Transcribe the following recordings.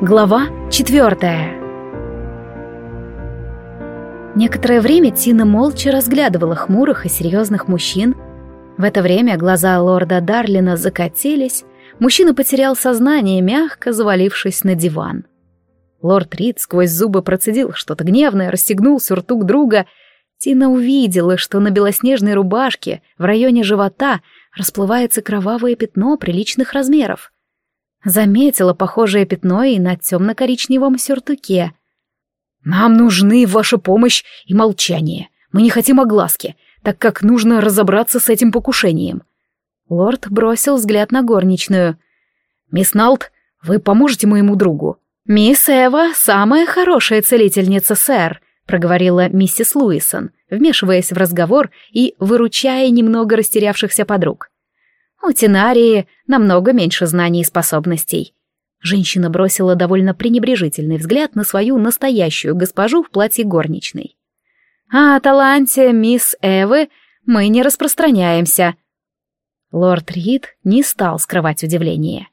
Глава четвертая Некоторое время Тина молча разглядывала хмурых и серьезных мужчин. В это время глаза лорда Дарлина закатились, мужчина потерял сознание, мягко завалившись на диван. Лорд Рид сквозь зубы процедил что-то гневное, расстегнул сюртук друга. Тина увидела, что на белоснежной рубашке в районе живота расплывается кровавое пятно приличных размеров — Заметила похожее пятно и на темно-коричневом сюртуке. «Нам нужны ваша помощь и молчание. Мы не хотим огласки, так как нужно разобраться с этим покушением». Лорд бросил взгляд на горничную. «Мисс Налт, вы поможете моему другу?» «Мисс Эва — самая хорошая целительница, сэр», — проговорила миссис Луисон, вмешиваясь в разговор и выручая немного растерявшихся подруг. У Тинарии намного меньше знаний и способностей. Женщина бросила довольно пренебрежительный взгляд на свою настоящую госпожу в платье горничной. «А о таланте мисс Эвы мы не распространяемся». Лорд Рид не стал скрывать удивление.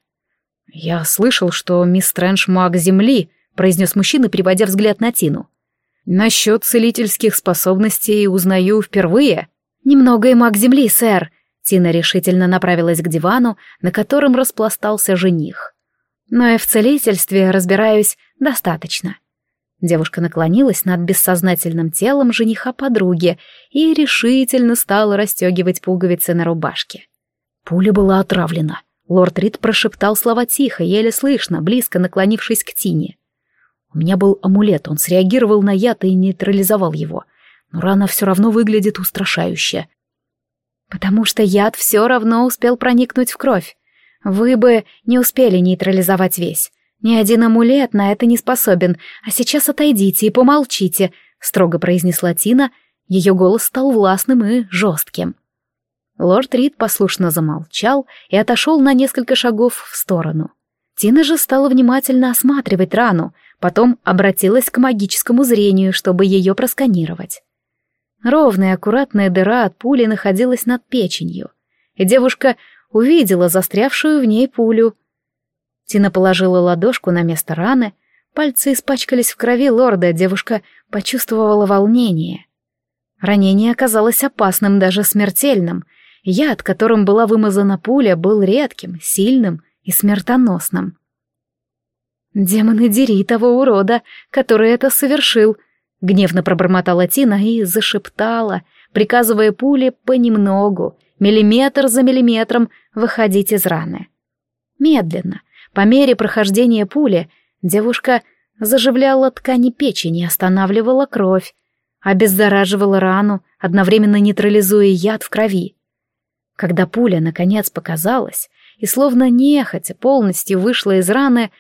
«Я слышал, что мисс Стрэндж маг Земли», — произнес мужчина, переводя взгляд на Тину. «Насчет целительских способностей узнаю впервые». «Немного и маг Земли, сэр», Тина решительно направилась к дивану, на котором распластался жених. Но и в целительстве разбираюсь достаточно. Девушка наклонилась над бессознательным телом жениха подруги и решительно стала расстегивать пуговицы на рубашке. Пуля была отравлена. Лорд Рид прошептал слова тихо, еле слышно, близко наклонившись к Тине. У меня был амулет, он среагировал на яд и нейтрализовал его. Но рана все равно выглядит устрашающе. Потому что яд все равно успел проникнуть в кровь. Вы бы не успели нейтрализовать весь. Ни один амулет на это не способен, а сейчас отойдите и помолчите, строго произнесла Тина. Ее голос стал властным и жестким. Лорд Рид послушно замолчал и отошел на несколько шагов в сторону. Тина же стала внимательно осматривать рану, потом обратилась к магическому зрению, чтобы ее просканировать. Ровная аккуратная дыра от пули находилась над печенью, и девушка увидела застрявшую в ней пулю. Тина положила ладошку на место раны, пальцы испачкались в крови лорда, девушка почувствовала волнение. Ранение оказалось опасным, даже смертельным. Яд, которым была вымазана пуля, был редким, сильным и смертоносным. «Демоны, дери того урода, который это совершил!» Гневно пробормотала Тина и зашептала, приказывая пуле понемногу, миллиметр за миллиметром, выходить из раны. Медленно, по мере прохождения пули, девушка заживляла ткани печени, останавливала кровь, обеззараживала рану, одновременно нейтрализуя яд в крови. Когда пуля, наконец, показалась и словно нехотя полностью вышла из раны,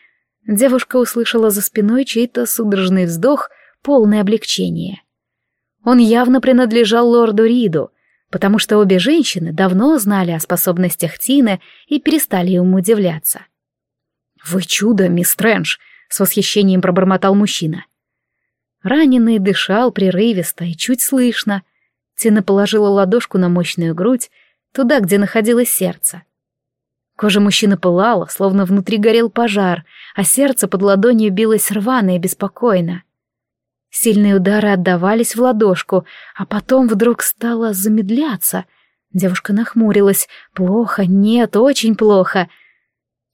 девушка услышала за спиной чей-то судорожный вздох — полное облегчение. Он явно принадлежал лорду Риду, потому что обе женщины давно знали о способностях Тины и перестали ему удивляться. «Вы чудо, мисс Стрэндж!» — с восхищением пробормотал мужчина. Раненый дышал прерывисто и чуть слышно. Тина положила ладошку на мощную грудь, туда, где находилось сердце. Кожа мужчины пылала, словно внутри горел пожар, а сердце под ладонью билось рвано и беспокойно. Сильные удары отдавались в ладошку, а потом вдруг стало замедляться. Девушка нахмурилась. «Плохо, нет, очень плохо».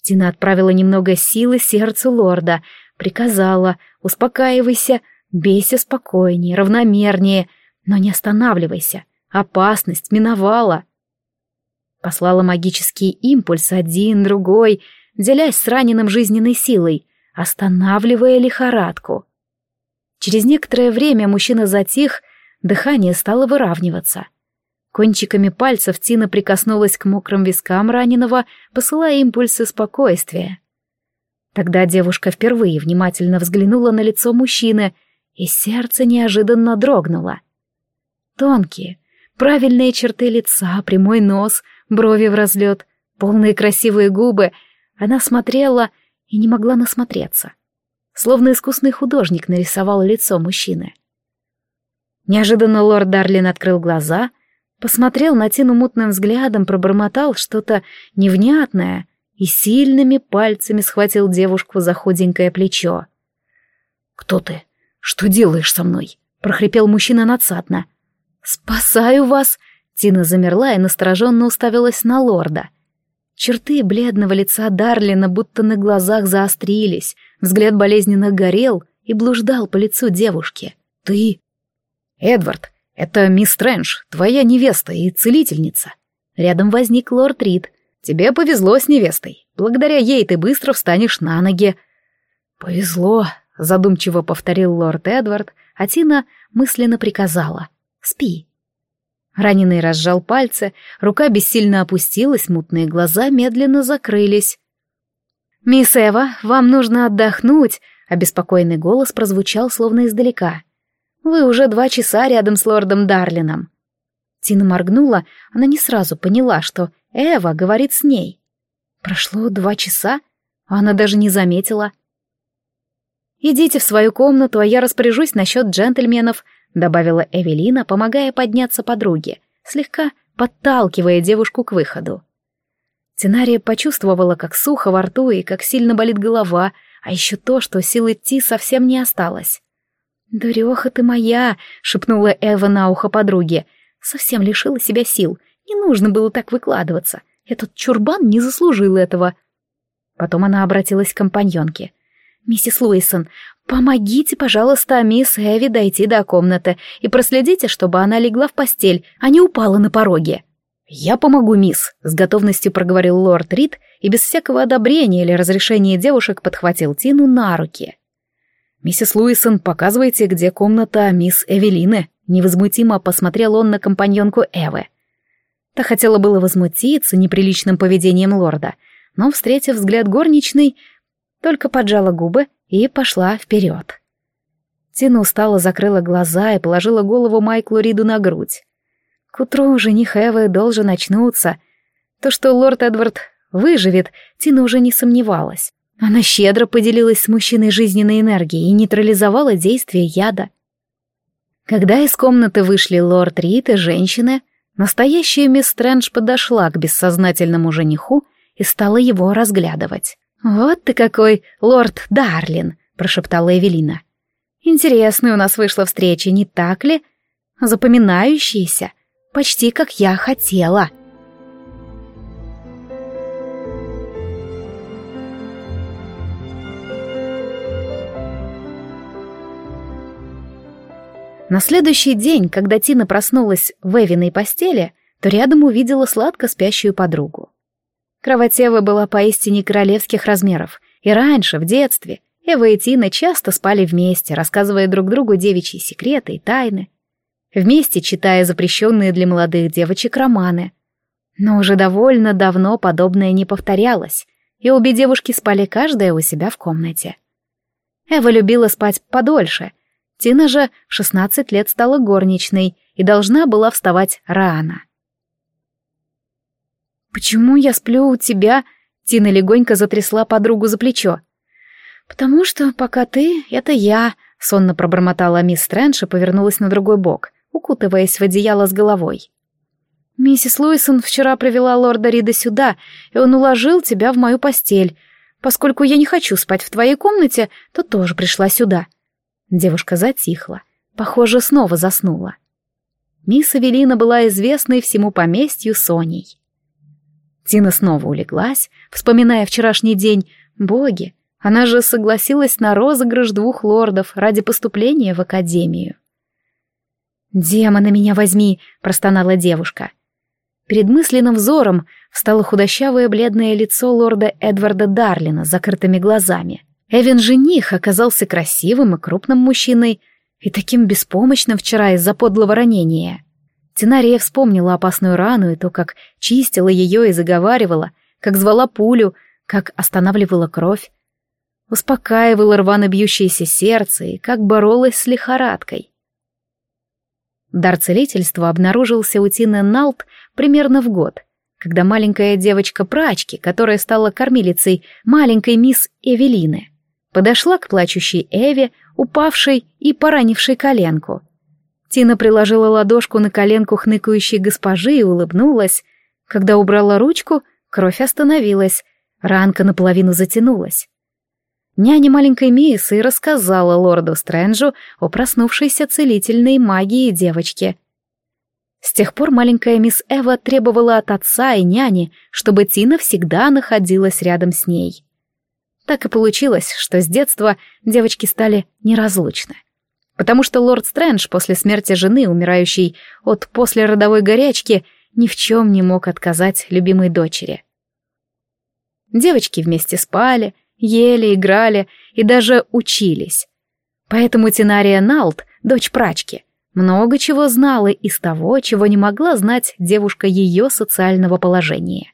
Тина отправила немного силы сердцу лорда, приказала «Успокаивайся, бейся спокойнее, равномернее, но не останавливайся, опасность миновала». Послала магический импульс один, другой, делясь с раненым жизненной силой, останавливая лихорадку. Через некоторое время мужчина затих, дыхание стало выравниваться. Кончиками пальцев Тина прикоснулась к мокрым вискам раненого, посылая импульсы спокойствия. Тогда девушка впервые внимательно взглянула на лицо мужчины, и сердце неожиданно дрогнуло. Тонкие, правильные черты лица, прямой нос, брови в разлет, полные красивые губы. Она смотрела и не могла насмотреться словно искусный художник нарисовал лицо мужчины. Неожиданно лорд Дарлин открыл глаза, посмотрел на Тину мутным взглядом, пробормотал что-то невнятное и сильными пальцами схватил девушку за худенькое плечо. «Кто ты? Что делаешь со мной?» — прохрипел мужчина надсадно. «Спасаю вас!» — Тина замерла и настороженно уставилась на лорда. Черты бледного лица Дарлина будто на глазах заострились, взгляд болезненно горел и блуждал по лицу девушки. «Ты...» «Эдвард, это мисс Стрэндж, твоя невеста и целительница». Рядом возник лорд Рид. «Тебе повезло с невестой. Благодаря ей ты быстро встанешь на ноги». «Повезло», — задумчиво повторил лорд Эдвард, а Тина мысленно приказала. «Спи». Раненый разжал пальцы, рука бессильно опустилась, мутные глаза медленно закрылись. «Мисс Эва, вам нужно отдохнуть», — обеспокоенный голос прозвучал словно издалека. «Вы уже два часа рядом с лордом Дарлином». Тина моргнула, она не сразу поняла, что Эва говорит с ней. Прошло два часа, а она даже не заметила. «Идите в свою комнату, а я распоряжусь насчет джентльменов», — добавила Эвелина, помогая подняться подруге, слегка подталкивая девушку к выходу. Тинария почувствовала, как сухо во рту и как сильно болит голова, а еще то, что сил идти совсем не осталось. «Дуреха ты моя!» — шепнула Эва на ухо подруге. Совсем лишила себя сил. Не нужно было так выкладываться. Этот чурбан не заслужил этого. Потом она обратилась к компаньонке. «Миссис Луисон, помогите, пожалуйста, мисс Эви дойти до комнаты и проследите, чтобы она легла в постель, а не упала на пороге». «Я помогу, мисс», — с готовностью проговорил лорд Рид и без всякого одобрения или разрешения девушек подхватил Тину на руки. «Миссис Луисон, показывайте, где комната мисс Эвелины», — невозмутимо посмотрел он на компаньонку Эвы. Та хотела было возмутиться неприличным поведением лорда, но, встретив взгляд горничной, только поджала губы и пошла вперед. Тина устало закрыла глаза и положила голову Майклу Риду на грудь. К утру жених Эвы должен очнуться. То, что лорд Эдвард выживет, Тина уже не сомневалась. Она щедро поделилась с мужчиной жизненной энергией и нейтрализовала действие яда. Когда из комнаты вышли лорд Рид и женщины, настоящая мисс Стрэндж подошла к бессознательному жениху и стала его разглядывать. «Вот ты какой, лорд Дарлин!» — прошептала Эвелина. «Интересная у нас вышла встреча, не так ли? Запоминающаяся, почти как я хотела». На следующий день, когда Тина проснулась в Эвиной постели, то рядом увидела сладко спящую подругу. Кровать Эвы была поистине королевских размеров, и раньше, в детстве, Эва и Тина часто спали вместе, рассказывая друг другу девичьи секреты и тайны. Вместе читая запрещенные для молодых девочек романы. Но уже довольно давно подобное не повторялось, и обе девушки спали каждая у себя в комнате. Эва любила спать подольше. Тина же в 16 лет стала горничной и должна была вставать рано. «Почему я сплю у тебя?» Тина легонько затрясла подругу за плечо. «Потому что пока ты — это я», — сонно пробормотала мисс Стрэндж и повернулась на другой бок, укутываясь в одеяло с головой. «Миссис Луисон вчера привела лорда Рида сюда, и он уложил тебя в мою постель. Поскольку я не хочу спать в твоей комнате, то тоже пришла сюда». Девушка затихла, похоже, снова заснула. Мисс Эвелина была известной всему поместью Соней. Тина снова улеглась, вспоминая вчерашний день. Боги, она же согласилась на розыгрыш двух лордов ради поступления в академию. «Демона меня возьми!» — простонала девушка. Перед мысленным взором встало худощавое бледное лицо лорда Эдварда Дарлина с закрытыми глазами. Эвен жених оказался красивым и крупным мужчиной и таким беспомощным вчера из-за подлого ранения. Тинария вспомнила опасную рану и то, как чистила ее и заговаривала, как звала пулю, как останавливала кровь. Успокаивала рвано бьющееся сердце и как боролась с лихорадкой. Дар целительства обнаружился у Тины Налт примерно в год, когда маленькая девочка-прачки, которая стала кормилицей маленькой мисс Эвелины, подошла к плачущей Эве, упавшей и поранившей коленку — Тина приложила ладошку на коленку хныкающей госпожи и улыбнулась. Когда убрала ручку, кровь остановилась, Ранка наполовину затянулась. Няня маленькой Миссы рассказала лорду Стрэнджу о проснувшейся целительной магии девочки. С тех пор маленькая мисс Эва требовала от отца и няни, чтобы Тина всегда находилась рядом с ней. Так и получилось, что с детства девочки стали неразлучны. Потому что лорд Стрэндж после смерти жены, умирающей от послеродовой горячки, ни в чем не мог отказать любимой дочери. Девочки вместе спали, ели, играли и даже учились. Поэтому Тинария Налт, дочь прачки, много чего знала из того, чего не могла знать девушка ее социального положения.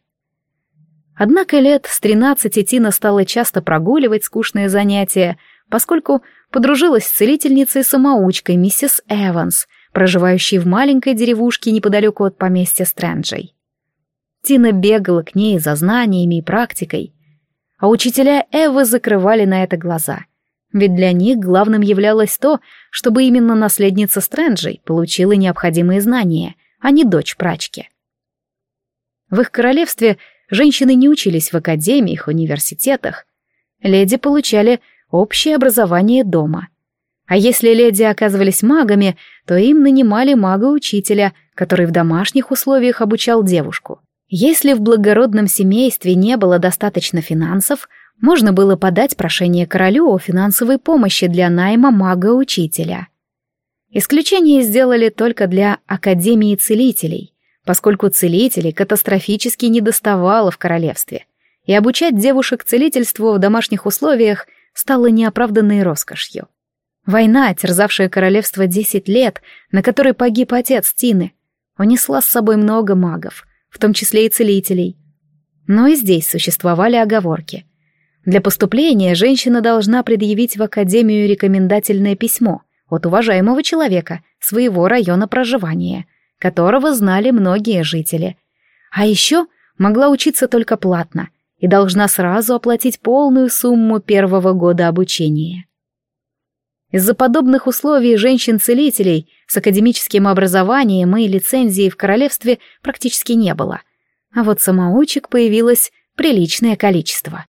Однако лет с тринадцати Тина стала часто прогуливать скучные занятия, поскольку подружилась с целительницей-самоучкой миссис Эванс, проживающей в маленькой деревушке неподалеку от поместья Стрэнджей. Тина бегала к ней за знаниями и практикой, а учителя Эвы закрывали на это глаза, ведь для них главным являлось то, чтобы именно наследница Стрэнджей получила необходимые знания, а не дочь прачки. В их королевстве женщины не учились в академиях, университетах. Леди получали общее образование дома. А если леди оказывались магами, то им нанимали мага-учителя, который в домашних условиях обучал девушку. Если в благородном семействе не было достаточно финансов, можно было подать прошение королю о финансовой помощи для найма мага-учителя. Исключение сделали только для Академии целителей, поскольку целителей катастрофически недоставало в королевстве, и обучать девушек целительству в домашних условиях стало неоправданной роскошью. Война, терзавшая королевство десять лет, на которой погиб отец Тины, унесла с собой много магов, в том числе и целителей. Но и здесь существовали оговорки. Для поступления женщина должна предъявить в академию рекомендательное письмо от уважаемого человека своего района проживания — которого знали многие жители. А еще могла учиться только платно и должна сразу оплатить полную сумму первого года обучения. Из-за подобных условий женщин-целителей с академическим образованием и лицензией в королевстве практически не было, а вот самоучек появилось приличное количество.